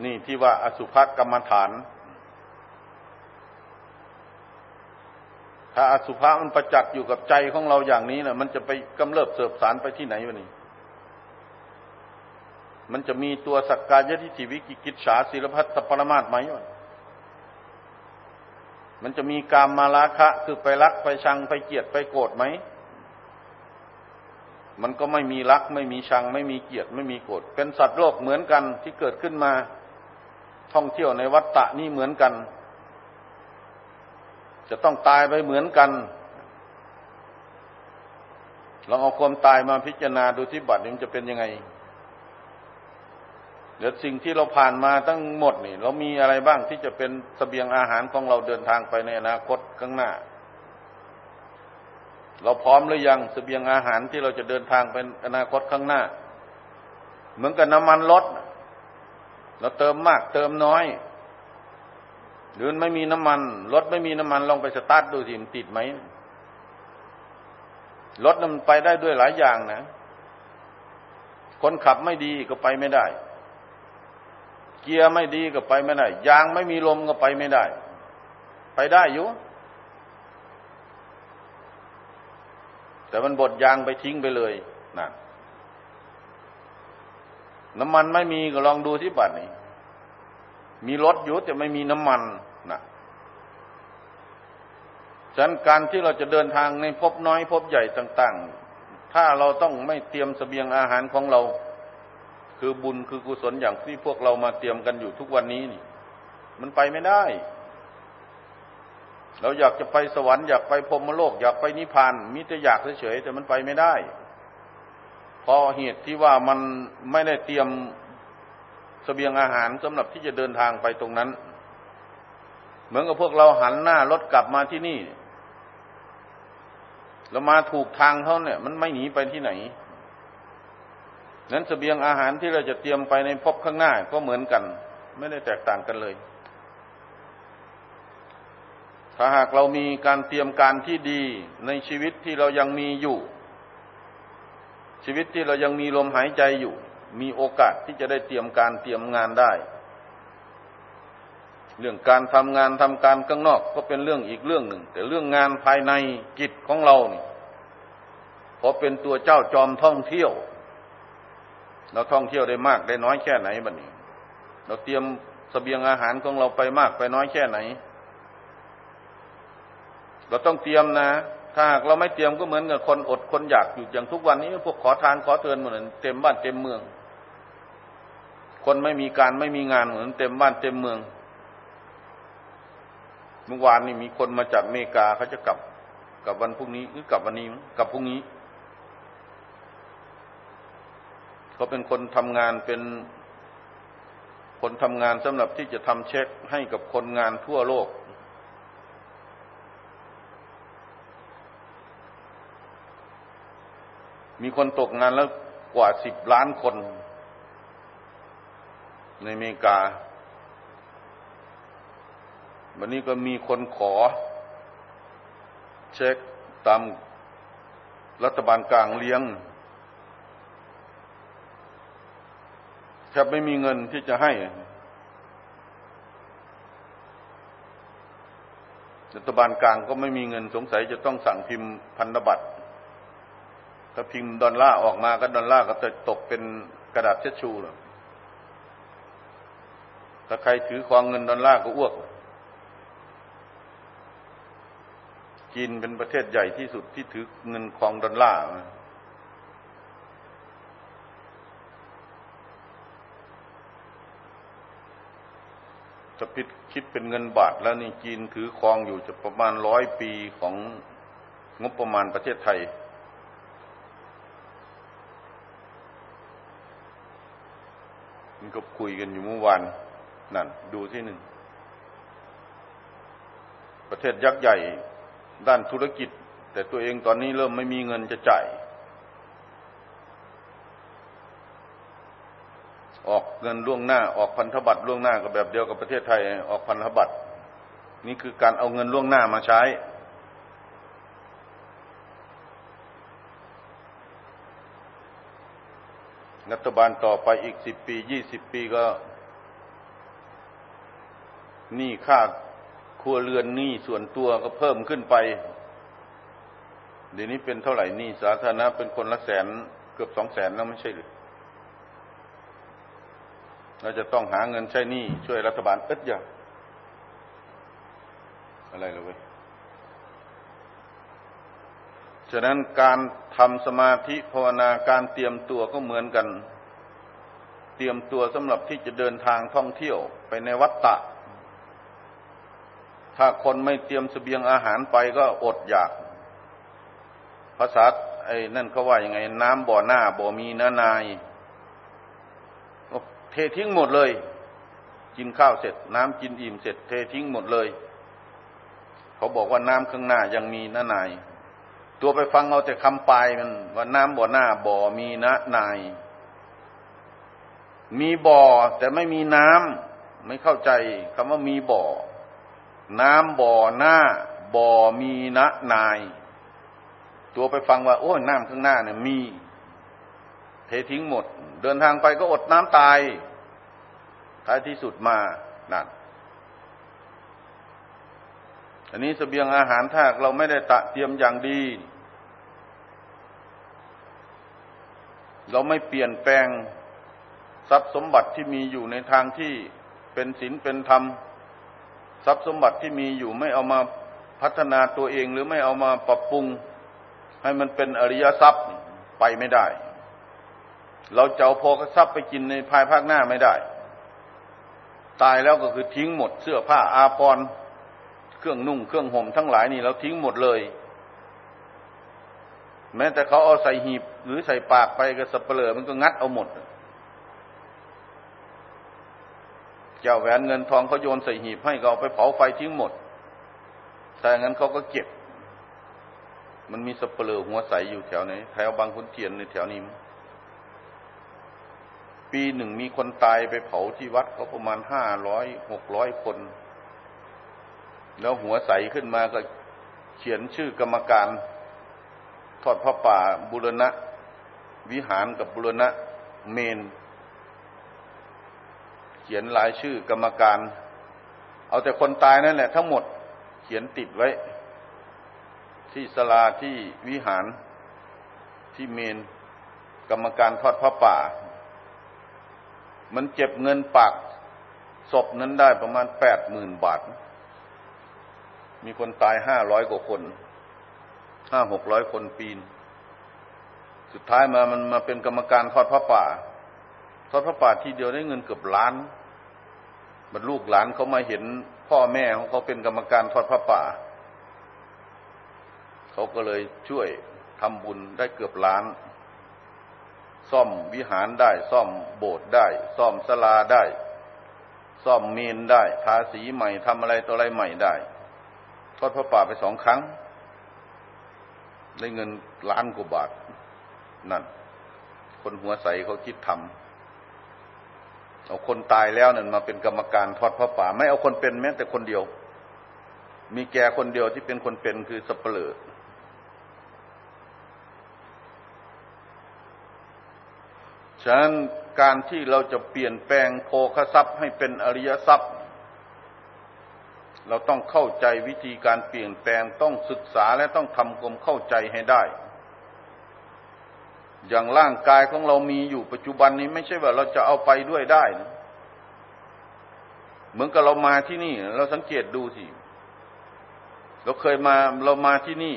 นี่ที่ว่าอสุภกรรมฐาน ถ้าอสุภะมันประจักษ์อยู่กับใจของเราอย่างนี้นะมันจะไปกำเริบเสบสารไปที่ไหนวะนี่ มันจะมีตัวสักกายทิฏฐิวิกิกิจฉาศิลพัตปรมาตไหมมันจะมีกามมาลาคะ คือไปรักไปชังไปเกลียดไปโกรธไหม มันก็ไม่มีรัก ไม่มีชัง ไม่มีเกลียดไม่มีโกรธเป็นสัตว์โลกเหมือนกันที่เกิดขึ้นมา ท่องเที่ยวในวัฏฏะนี่เหมือนกัน จะต้องตายไปเหมือนกันลองเอาความตายมาพิจารณาดูที่บัตรนี้มันจะเป็นยังไง เดี๋ยวสิ่งที่เราผ่านมาทั้งหมดนี่ เรามีอะไรบ้างที่จะเป็นสเสบียงอาหารของเราเดินทางไปในอนาคตข้างหน้า เราพร้อมหรือยังสเสบียงอาหารที่เราจะเดินทางไปอนาคตข้างหน้า เหมือนกับน้ำมันรถเราเติมมากเติมน้อย หรือไม่มีน้ำมันรถไม่มีน้ำมันลองไปสตาร์ทดูสิมันติดไหมรถมันไปได้ด้วยหลายอย่างนะ คนขับไม่ดีก็ไปไม่ได้ เกียร์ไม่ดีก็ไปไม่ได้ ยางไม่มีลมก็ไปไม่ได้ ไปได้อยู่ แต่มันบดยางไปทิ้งไปเลยนะน้ำมันไม่มีก็ลองดูที่บัตรนี้ มีรถอยู่แต่ไม่มีน้ำมันนะฉะนั้นการที่เราจะเดินทางในภพน้อยภพใหญ่ต่าง ๆ ถ้าเราต้องไม่เตรียมสเสบียงอาหารของเรา คือบุญคือกุศลอย่างที่พวกเรามาเตรียมกันอยู่ทุกวันนี้นี่ มันไปไม่ได้ เราอยากจะไปสวรรค์อยากไปพรมโลก อยากไปนิพพานมิแต่อยากเฉยๆแต่มันไปไม่ได้เพราะเหตุที่ว่ามันไม่ได้เตรียมสเสบียงอาหารสำหรับที่จะเดินทางไปตรงนั้น เหมือนกับพวกเราหันหน้ารถกลับมาที่นี่เรามาถูกทางเขาเนี่ย มันไม่หนีไปที่ไหน นั้นสเสบียงอาหารที่เราจะเตรียมไปในพบข้างหน้าก็เหมือนกัน ไม่ได้แตกต่างกันเลย ถ้าหากเรามีการเตรียมการที่ดีในชีวิตที่เรายังมีอยู่ ชีวิตที่เรายังมีลมหายใจอยู่ มีโอกาสที่จะได้เตรียมการเตรียมงานได้ เรื่องการทำงานทำการข้างนอกก็เป็นเรื่องอีกเรื่องหนึ่ง แต่เรื่องงานภายในจิตของเรานี่พอเป็นตัวเจ้าจอมท่องเที่ยว เราท่องเที่ยวได้มากได้น้อยแค่ไหนบัดนี้ เราเตรียมสเสบียงอาหารของเราไปมากไปน้อยแค่ไหน เราต้องเตรียมนะ ถ้าหากเราไม่เตรียมก็เหมือนกับคนอดคนอยากอยู่อย่างทุกวันนี้ พวกขอทานขอเตือนเหมือนเต็มบ้านเต็มเมือง คนไม่มีการไม่มีงานเหมือนเต็มบ้านเต็มเมือง เมื่อวานนี้มีคนมาจากอเมริกาเขาจะกลับกับวันพรุ่งนี้หรือกลับวันนี้กลับพรุ่งนี้ เขาเป็นคนทำงานเป็นคนทำงานสำหรับที่จะทำเช็คให้กับคนงานทั่วโลก มีคนตกงานแล้วกว่าสิบล้านคน ในอเมริกา วันนี้ก็มีคนขอ เช็คตามรัฐบาลกลางเลี้ยง ทบไม่มีเงินที่จะให้รัฐบาลกลางก็ไม่มีเงินสงสัยจะต้องสั่งพิมพ์พันธบัตรถ้าพิมพ์ดอลลาร์ออกมาก็ดอลลาร์ก็จะตกเป็นกระดาษเช็ดชูแล้วถ้าใครถือควางเงินดอลลาร์ก็อ้วก จีนเป็นประเทศใหญ่ที่สุดที่ถือเงินควางดอลลาร์ จะพิดคิดเป็นเงินบาทแล้วนี่จีนถือครองอยู่จะประมาณร้อยปีของงบประมาณประเทศไทย มันก็คุยกันอยู่เมื่อวานนั่น ดูที่หนึ่ง ประเทศยักษ์ใหญ่ ด้านธุรกิจ แต่ตัวเองตอนนี้เริ่มไม่มีเงินจะจ่าย ออกเงินล่วงหน้า ออกพันธบัตรล่วงหน้าก็แบบเดียวกับประเทศไทย ออกพันธบัตรนี่คือการเอาเงินล่วงหน้ามาใช้ รัฐบาลต่อไปอีกสิบปียี่สิบปีก็หนี้ค่าครัวเรือนหนี้ส่วนตัวก็เพิ่มขึ้นไป เดี๋ยวนี้เป็นเท่าไหร่หนี้สาธารณะเป็นคนละแสนเกือบสองแสนแล้วไม่ใช่หรือ เราจะต้องหาเงินใช้หนี้ช่วยรัฐบาลเอ็ดยาอะไรเลยเว้ยฉะนั้นการทำสมาธิภาวนาการเตรียมตัวก็เหมือนกัน เตรียมตัวสำหรับที่จะเดินทางท่องเที่ยวไปในวัฏฏะถ้าคนไม่เตรียมสเสบียงอาหารไปก็อดอยาก ภาษาไอ้นั่นเขาว่ายังไง น้ำบ่อหน้าบ่มีนานาย ททิ้งหมดเลย กินข้าวเสร็จ น้ำกินอิ่มเสร็จ เททิ้งหมดเลย เขาบอกว่าน้ำข้างหน้ายังมีน้านาย ตัวไปฟังเอาแต่คำปลายมันว่าน้ำบ่อหน้าบ่อมีนะนาย มีบ่อแต่ไม่มีน้ำไม่เข้าใจคำว่ามีบ่อ น้ำบ่อหน้าบ่อมีนะนาย ตัวไปฟังว่า โอ้ยน้ำข้างหน้าเนี่ยมี เททิ้งหมด เดินทางไปก็อดน้ำตาย ท้ายที่สุดมานั่นอันนี้สเสบียงอาหารถ้าเราไม่ได้ตะเตรียมอย่างดี เราไม่เปลี่ยนแปลงทรัพย์สมบัติที่มีอยู่ในทางที่เป็นศีลเป็นธรรม ทรัพย์สมบัติที่มีอยู่ไม่เอามาพัฒนาตัวเองหรือไม่เอามาปรับปรุง ให้มันเป็นอริยทรัพย์ไปไม่ได้ เราจะเอาโภคทรัพย์ไปกินในภายภาคหน้าไม่ได้ ตายแล้วก็คือทิ้งหมดเสื้อผ้าอาภรณ์เครื่องนุ่งเครื่องห่มทั้งหลายนี่เราทิ้งหมดเลย แม้แต่เขาเอาใส่หีบหรือใส่ปากไปกับสับเปลือมันก็งัดเอาหมด เจ้าแหวนเงินทองเขาโยนใส่หีบให้เขาเอาไปเผาไฟทิ้งหมดแต่งั้นเขาก็เก็บ มันมีสับเปลือหัวใสอยู่แถวไหนแถวบางขุนเทียนในแถวนี้ ปีหนึ่งมีคนตายไปเผาที่วัดเขาประมาณห้าร้อยหกร้อยคน แล้วหัวใสขึ้นมาก็เขียนชื่อกรรมการ ทอดพระป่าบุรณะ วิหารกับบุรณะเมน เขียนรายชื่อกรรมการ เอาแต่คนตายนั่นแหละ ทั้งหมดเขียนติดไว้ ที่สลาที่วิหารที่เมน กรรมการทอดพระป่า มันเจ็บเงินปากศพนั้นได้ประมาณแปดหมื่นบาท มีคนตายห้าร้อยกว่าคนห้าหกร้อยคนปีน สุดท้ายมามันมาเป็นกรรมการทอดพระป่า ทอดพระป่าทีเดียวได้เงินเกือบล้านบรรลูกหลานเขามาเห็นพ่อแม่ของเขาเป็นกรรมการทอดพระป่า เขาก็เลยช่วยทำบุญได้เกือบล้าน ซ่อมวิหารได้ ซ่อมโบสถ์ได้ ซ่อมศาลาได้ ซ่อมเมนได้ ทาสีใหม่ทำอะไรตัวอะไรใหม่ได้ทอดพระป่าไปสองครั้ง ได้เงินล้านกว่าบาท นั่น คนหัวใสเขาคิดทำเอาคนตายแล้วนั่นมาเป็นกรรมการทอดพระป่า ไม่เอาคนเป็นแม้แต่คนเดียว มีแกคนเดียวที่เป็นคนเป็นคือสเปลือ ฉะนั้นการที่เราจะเปลี่ยนแปลงโภคทรัพย์ให้เป็นอริยทรัพย์ เราต้องเข้าใจวิธีการเปลี่ยนแปลงต้องศึกษาและต้องทำความเข้าใจให้ได้ อย่างร่างกายของเรามีอยู่ปัจจุบันนี้ไม่ใช่ว่าเราจะเอาไปด้วยได้นะเหมือนกับเรามาที่นี่ เราสังเกตดูสิเราเคยมาเรามาที่นี่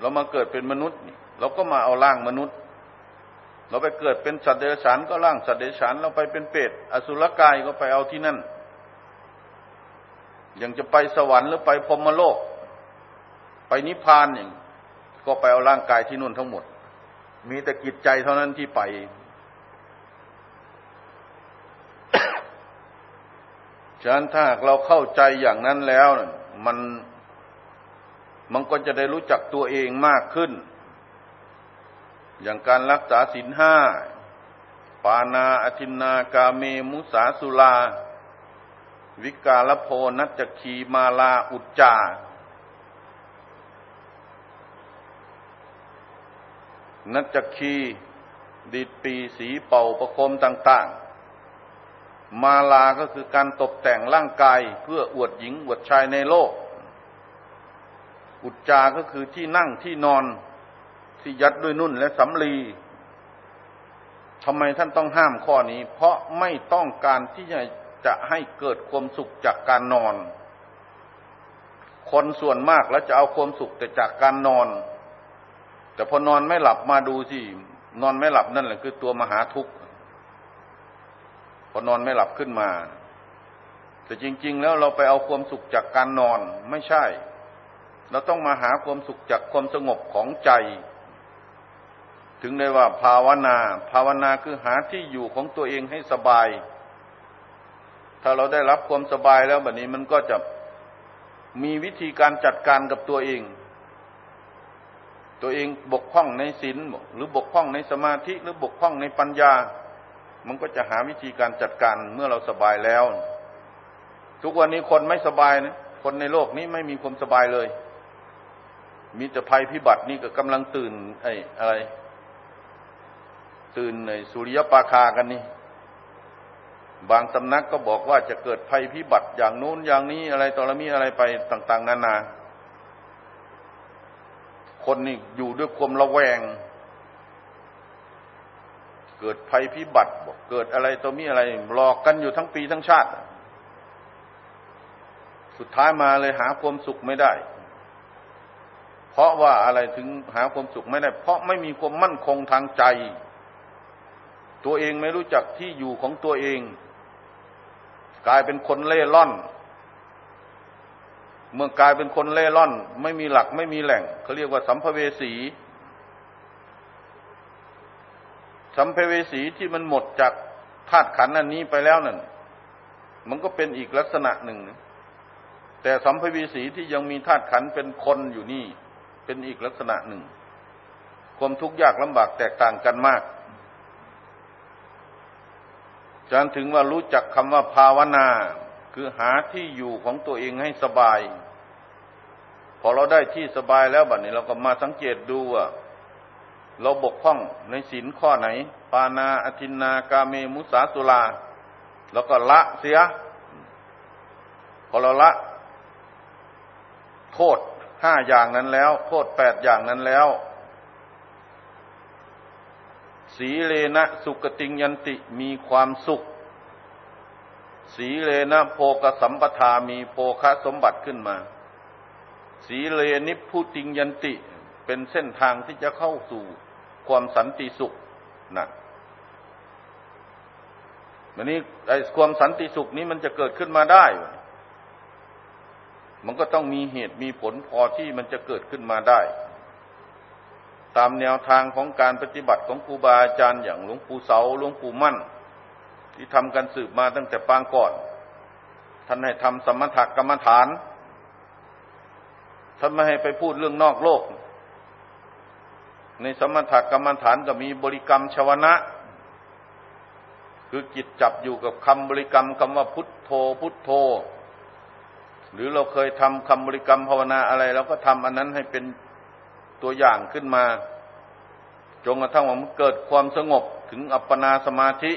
เรามาเกิดเป็นมนุษย์ เราก็มาเอาร่างมนุษย์ เราไปเกิดเป็นสัตว์เดรัจฉานก็ร่างสัตว์เดรัจฉานเราไปเป็นเปรตอสุรกายก็ไปเอาที่นั่นยังจะไปสวรรค์หรือไปพรมโลก ไปนิพพานอย่างก็ไปเอาร่างกายที่นู่นทั้งหมด มีแต่กิจใจเท่านั้นที่ไป ฉะนั้นถ้าเราเข้าใจอย่างนั้นแล้ว มันมันก็จะได้รู้จักตัวเองมากขึ้น อย่างการรักษาศีลห้า ปานาอธินากาเมมุสาสุลา วิกาลโพนัจคีมาลาอุจจานัจคีดิดปีสีเป่าประคมต่าง ๆ มาลาก็คือการตกแต่งร่างกายเพื่ออวดหญิงอวดชายในโลก อุจจาก็คือที่นั่งที่นอน ที่ยัดด้วยนุ่นและสำลีทำไมท่านต้องห้ามข้อนี้ เพราะไม่ต้องการที่จะจะให้เกิดความสุขจากการนอน คนส่วนมากแล้วจะเอาความสุขแต่จากการนอน แต่พอนอนไม่หลับมาดูสินอนไม่หลับนั่นแหละคือตัวมหาทุกข์พอนอนไม่หลับขึ้นมา แต่จริง ๆ แล้วเราไปเอาความสุขจากการนอนไม่ใช่ เราต้องมาหาความสุขจากความสงบของใจ ถึงได้ว่าภาวนา ภาวนาคือหาที่อยู่ของตัวเองให้สบาย ถ้าเราได้รับความสบายแล้วแบบนี้มันก็จะมีวิธีการจัดการกับตัวเอง ตัวเองบกพร่องในศีลหรือบกพร่องในสมาธิหรือบกพร่องในปัญญา มันก็จะหาวิธีการจัดการเมื่อเราสบายแล้ว ทุกวันนี้คนไม่สบายนะคนในโลกนี้ไม่มีความสบายเลย มีแต่ภัยพิบัตินี่ก็กำลังตื่นไอ้อะไร ตื่นในสุริยปาคากันนี่บางสำนักก็บอกว่าจะเกิดภัยพิบัติอย่างนู้นอย่างนี้อะไรต่อละมีอะไรไปต่าง ๆ นานา คนนี่อยู่ด้วยความระแวง เกิดภัยพิบัติบอกเกิดอะไรตัวมีอะไรหลอกกันอยู่ทั้งปีทั้งชาติ สุดท้ายมาเลยหาความสุขไม่ได้ เพราะว่าอะไรถึงหาความสุขไม่ได้ เพราะไม่มีความมั่นคงทางใจ ตัวเองไม่รู้จักที่อยู่ของตัวเอง กลายเป็นคนเล่ร่อน เมื่อกลายเป็นคนเล่ร่อน ไม่มีหลักไม่มีแหล่งเขาเรียกว่าสัมภเวสี สัมภเวสีที่มันหมดจากธาตุขันธ์อันนี้ไปแล้วนั่นมันก็เป็นอีกลักษณะหนึ่ง แต่สัมภเวสีที่ยังมีธาตุขันธ์เป็นคนอยู่นี่ เป็นอีกลักษณะหนึ่ง ความทุกข์ยากลำบากแตกต่างกันมาก จนถึงว่ารู้จักคำว่าภาวนา คือหาที่อยู่ของตัวเองให้สบาย พอเราได้ที่สบายแล้วบัดนี้เราก็มาสังเกตดูว่าเราบกพร่องในศีลข้อไหน ปานาอธินนากาเมมุสาสุลา แล้วก็ละเสีย พอเราละ โทษห้าอย่างนั้นแล้ว โทษแปดอย่างนั้นแล้ว สีเลนะสุกติงยันติมีความสุข สีเลนะโภกสัมปทามีโภคะสมบัติขึ้นมา สีเลนิพุติงยันติเป็นเส้นทางที่จะเข้าสู่ความสันติสุขนะวันนี้ไอ้ความสันติสุขนี้มันจะเกิดขึ้นมาได้ มันก็ต้องมีเหตุมีผลพอที่มันจะเกิดขึ้นมาได้ ตามแนวทางของการปฏิบัติของครูบาอาจารย์อย่างหลวงปู่เสาหลวงปู่มั่น ที่ทำกันสืบมาตั้งแต่ปางก่อน ท่านให้ทำสมถกรรมฐาน ท่านไม่ให้ไปพูดเรื่องนอกโลก ในสมถกรรมฐานก็มีบริกรรมชวนะ คือจิตจับอยู่กับคำบริกรรมคำว่าพุทโธพุทโธ หรือเราเคยทำคำบริกรรมภาวนาอะไรเราก็ทำอันนั้นให้เป็น ตัวอย่างขึ้นมาจงกระทั่งว่ามันเกิดความสงบถึงอัปปนาสมาธิ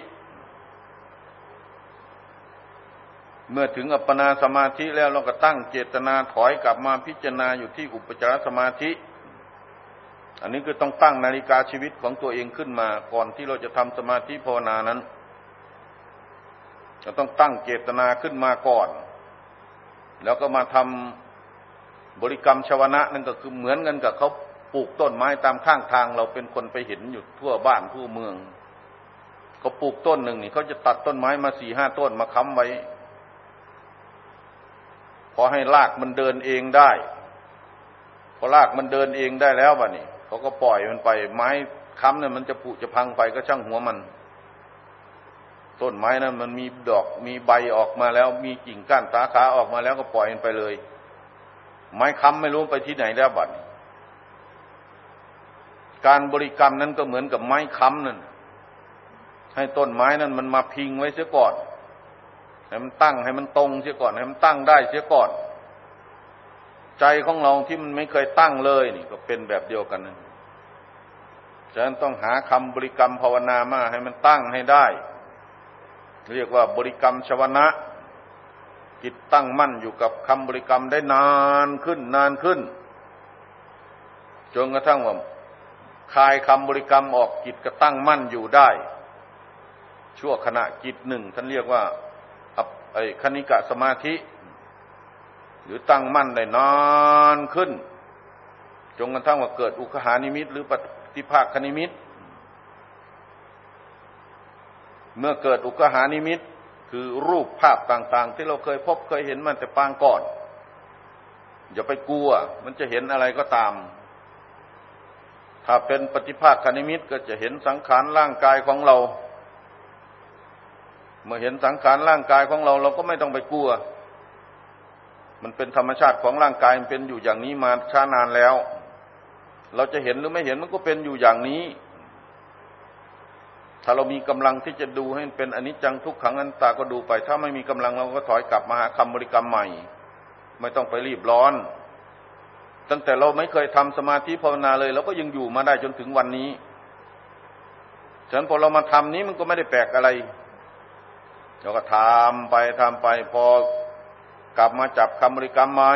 เมื่อถึงอัปปนาสมาธิแล้วเราก็ตั้งเจตนาถอยกลับมาพิจารณาอยู่ที่อุปจารสมาธิ อันนี้คือต้องตั้งนาฬิกาชีวิตของตัวเองขึ้นมา ก่อนที่เราจะทำสมาธิภาวนานั้นเราต้องตั้งเจตนาขึ้นมาก่อน แล้วก็มาทำบริกรรมชวนะนั่นก็คือเหมือนกันกับเขา ปลูกต้นไม้ตามข้างทางเราเป็นคนไปเห็นอยู่ทั่วบ้านทั่วเมืองเขาปลูกต้นหนึ่งนี่เขาจะตัดต้นไม้มาสี่ห้าต้นมาค้ำไว้ พอให้รากมันเดินเองได้ พอรากมันเดินเองได้แล้ววะนี่เขาก็ปล่อยมันไป ไม้ค้ำเนี่ยมันจะผุจะพังไปก็ช่างหัวมัน ต้นไม้นั้นมันมีดอกมีใบออกมาแล้ว มีกิ่งก้านสาขาออกมาแล้วก็ปล่อยมันไปเลย ไม้ค้ำไม่รู้ไปที่ไหนแล้วบัด การบริกรรมนั้นก็เหมือนกับไม้ค้ำนั่น ให้ต้นไม้นั้นมันมาพิงไว้เสียก่อน ให้มันตั้งให้มันตรงเสียก่อน ให้มันตั้งได้เสียก่อน ใจของเราที่มันไม่เคยตั้งเลยนี่ก็เป็นแบบเดียวกันนะฉะนั้นต้องหาคำบริกรรมภาวนามาให้มันตั้งให้ได้ เรียกว่าบริกรรมชวนะจิตตั้งมั่นอยู่กับคำบริกรรมได้นานขึ้นนานขึ้นจนกระทั่งว่า คลายคำบริกรรมออกจิตก็ตั้งมั่นอยู่ได้ ชั่วขณะจิตหนึ่งท่านเรียกว่าไอ้คณิกะสมาธิ หรือตั้งมั่นได้นานขึ้น จนกระทั่งว่าเกิดอุคหานิมิต หรือปฏิภาคนิมิต เมื่อเกิดอุกหานิมิต คือรูปภาพต่าง ๆ ที่เราเคยพบเคยเห็นมันแต่ปางก่อน อย่าไปกลัว มันจะเห็นอะไรก็ตาม ถ้าเป็นปฏิภาคนิมิตก็จะเห็นสังขารร่างกายของเรา เมื่อเห็นสังขารร่างกายของเรา เราก็ไม่ต้องไปกลัว มันเป็นธรรมชาติของร่างกายมันเป็นอยู่อย่างนี้มาช้านานแล้ว เราจะเห็นหรือไม่เห็นมันก็เป็นอยู่อย่างนี้ ถ้าเรามีกำลังที่จะดูให้มันเป็นอนิจจังทุกขังอันตาก็ดูไป ถ้าไม่มีกำลังเราก็ถอยกลับมาหาคำบริกรรมใหม่ ไม่ต้องไปรีบร้อน ตั้งแต่เราไม่เคยทำสมาธิภาวนาเลยเราก็ยังอยู่มาได้จนถึงวันนี้ฉะนั้นพอเรามาทำนี้มันก็ไม่ได้แปลกอะไรเราก็ทำไปทำไป พอกลับมาจับคำบริกรรมใหม่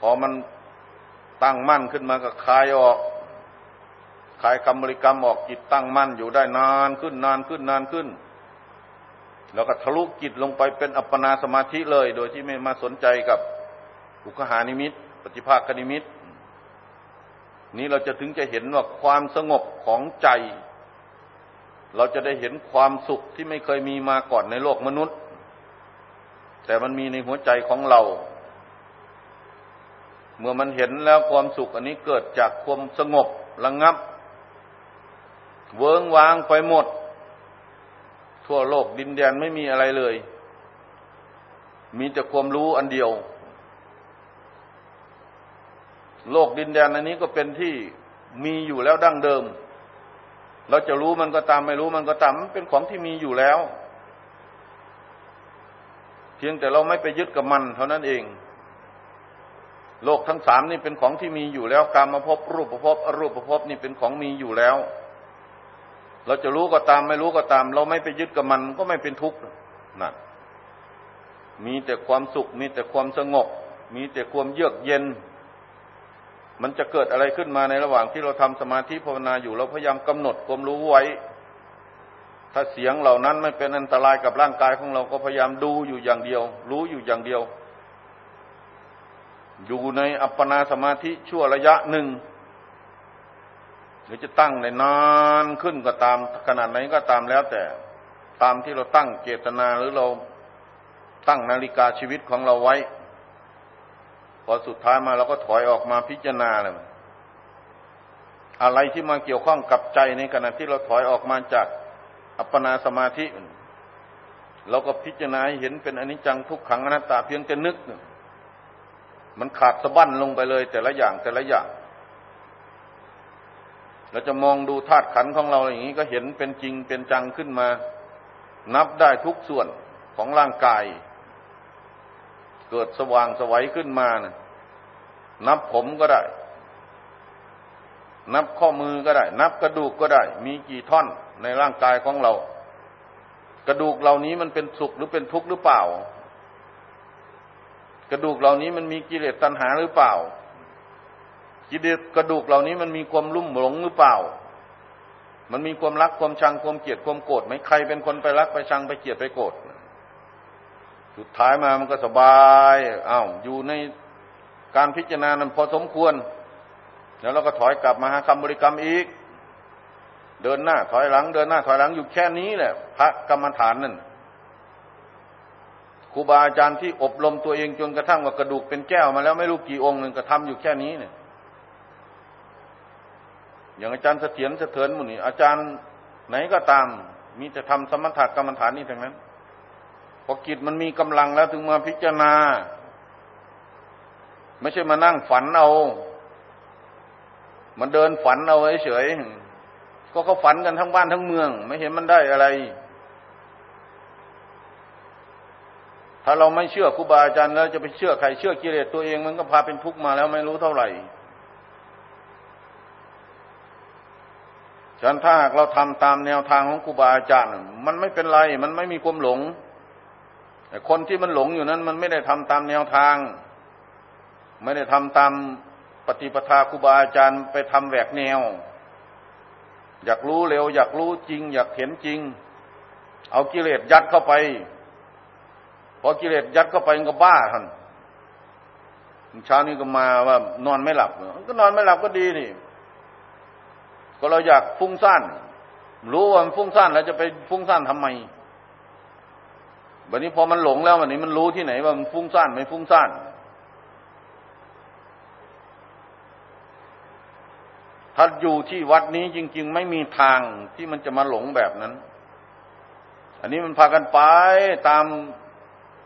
พอมันตั้งมั่นขึ้นมาก็คลายออกคลายคำบริกรรมออกจิตตั้งมั่นอยู่ได้นานขึ้นนานขึ้นนานขึ้น แล้วก็ทะลุจิตลงไปเป็นอัปปนาสมาธิเลย โดยที่ไม่มาสนใจกับ อุคหานิมิต ปฏิภาคนิมิต นี้เราจะถึงจะเห็นว่าความสงบของใจ เราจะได้เห็นความสุขที่ไม่เคยมีมาก่อนในโลกมนุษย์ แต่มันมีในหัวใจของเรา เมื่อมันเห็นแล้วความสุขอันนี้เกิดจากความสงบระงงับ เวิงวางไปหมด ทั่วโลกดินแดนไม่มีอะไรเลยมีแต่ความรู้อันเดียว โลกดินแดนอันนี้ก็เป็นที่มีอยู่แล้วดั้งเดิม เราจะรู้มันก็ตามไม่รู้มันก็ตามมันเป็นของที่มีอยู่แล้ว เพียงแต่เราไม่ไปยึดกับมันเท่านั้นเอง โลกทั้งสามนี่เป็นของที่มีอยู่แล้วการมาพบรูปประพบอรูปประพบนี่เป็นของมีอยู่แล้ว เราจะรู้ก็ตามไม่รู้ก็ตาม เราไม่ไปยึดกับมันก็ไม่เป็นทุกข์นั่นมีแต่ความสุข มีแต่ความสงบ มีแต่ความเยือกเย็น มันจะเกิดอะไรขึ้นมาในระหว่างที่เราทำสมาธิภาวนาอยู่เราพยายามกำหนดความรู้ไว้ ถ้าเสียงเหล่านั้นไม่เป็นอันตรายกับร่างกายของเราก็พยายามดูอยู่อย่างเดียว รู้อยู่อย่างเดียว อยู่ในอัปปนาสมาธิชั่วระยะหนึ่งหรือจะตั้งในนานขึ้นก็ตามขนาดไหนก็ตามแล้วแต่ตามที่เราตั้งเจตนาหรือเราตั้งนาฬิกาชีวิตของเราไว้ พอสุดท้ายมาเราก็ถอยออกมาพิจารณาเลยอะไรที่มาเกี่ยวข้องกับใจในขณะที่เราถอยออกมาจากอัปปนาสมาธิเราก็พิจารณาเห็นเป็นอนิจจังทุกขังอนัตตาเพียงแต่นึก มันขาดสะบั้นลงไปเลย แต่ละอย่างแต่ละอย่าง เราจะมองดูธาตุขันของเราอย่างนี้ก็เห็นเป็นจริงเป็นจังขึ้นมา นับได้ทุกส่วนของร่างกาย เกิดสว่างสวัยขึ้นมานะนับผมก็ได้ นับข้อมือก็ได้ นับกระดูกก็ได้ มีกี่ท่อนในร่างกายของเรา กระดูกเหล่านี้มันเป็นสุขหรือเป็นทุกข์หรือเปล่า กระดูกเหล่านี้มันมีกิเลสตัณหาหรือเปล่ากิเลสกระดูกเหล่านี้มันมีความลุ่มหลงหรือเปล่า มันมีความรักความชังความเกลียดความโกรธไหมใครเป็นคนไปรักไปชังไปเกลียดไปโกรธ สุดท้ายมามันก็สบายอา้าวอยู่ในการพิจารณานั้นพอสมควร แล้วเราก็ถอยกลับมาหาคำบริกรรมอีก เดินหน้า ถอยหลัง เดินหน้า ถอยหลังอยู่แค่นี้แหละพระกรรมฐานนั่นครูบาอาจารย์ที่อบรมตัวเองจนกระทั่งว่ากระดูกเป็นแก้วมาแล้วไม่รู้กี่องค์นึงก็ทำอยู่แค่นี้เนี่ย อย่างอาจารย์เสถียรเสถียรมุนี่อาจารย์ไหนก็ตาม มีแต่ทำสมถะกรรมฐานนี่ทั้งนั้น พอกิจมันมีกำลังแล้วถึงมาพิจารณา ไม่ใช่มานั่งฝันเอา มันเดินฝันเอาเฉยก็เขาฝันกันทั้งบ้านทั้งเมือง ไม่เห็นมันได้อะไร ถ้าเราไม่เชื่อครูบาอาจารย์แล้วจะไปเชื่อใครเชื่อกิเลสตัวเองมันก็พาเป็นทุกข์มาแล้วไม่รู้เท่าไหร่ฉะนั้นถ้าหากเราทำตามแนวทางของครูบาอาจารย์ มันไม่เป็นไร มันไม่มีความหลง แต่คนที่มันหลงอยู่นั้น มันไม่ได้ทำตามแนวทาง ไม่ได้ทำตามปฏิปทาครูบาอาจารย์ไปทำแหวกแนว อยากรู้เร็ว อยากรู้จริง อยากเห็นจริง เอากิเลสยัดเข้าไปพอกิเลสยัดเข้าไปก็บ้าท่านเช้านี้ก็มาว่านอนไม่หลับก็นอนไม่หลับก็ดีนี่ก็เราอยากฟุ้งซ่านรู้ว่ามันฟุ้งซ่านแล้วจะไปฟุ้งซ่านทำไม วันนี้พอมันหลงแล้ววันนี้มันรู้ที่ไหนว่ามันฟุ้งซ่านไม่ฟุ้งซ่านถ้าอยู่ที่วัดนี้จริง ๆ ไม่มีทางที่มันจะมาหลงแบบนั้น อันนี้มันพากันไปตาม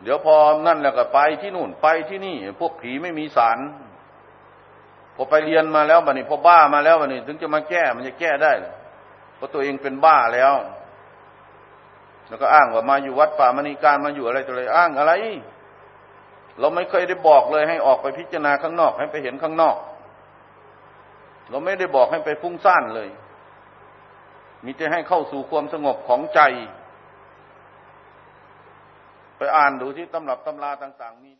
เดี๋ยวพอนั่นแล้วก็ไปที่นู่นไปที่นี่ พวกผีไม่มีสารพอไปเรียนมาแล้วบันนี้พอบ้ามาแล้วบันนี้ ถึงจะมาแก้มันจะแก้ได้เพราะตัวเองเป็นบ้าแล้ว แล้วก็อ้างว่ามาอยู่วัดป่ามณีการมาอยู่อะไรตัวอะไรอ้างอะไร เราไม่เคยได้บอกเลยให้ออกไปพิจารณาข้างนอก ให้ไปเห็นข้างนอก เราไม่ได้บอกให้ไปฟุ้งซ่านเลย มีแต่ให้เข้าสู่ความสงบของใจ ไปอ่านดูที่ตำรับตำราต่าง ๆ มี